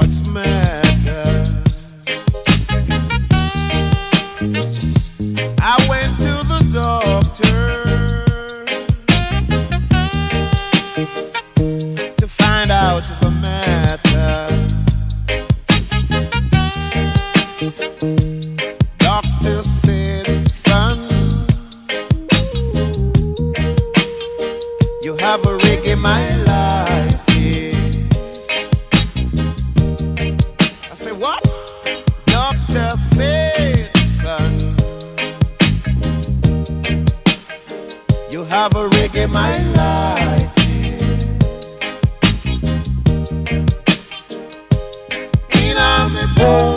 What's mad. have a reggae my light. In a me boy.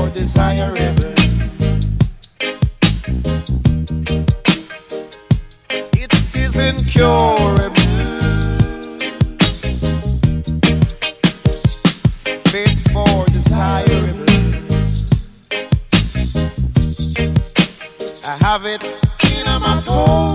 more desirable. It is incurable, fit for desirable. I have it in my toe.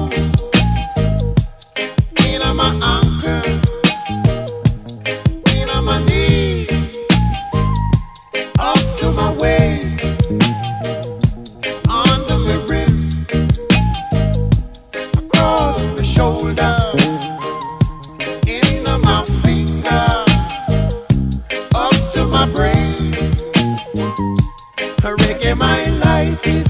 life is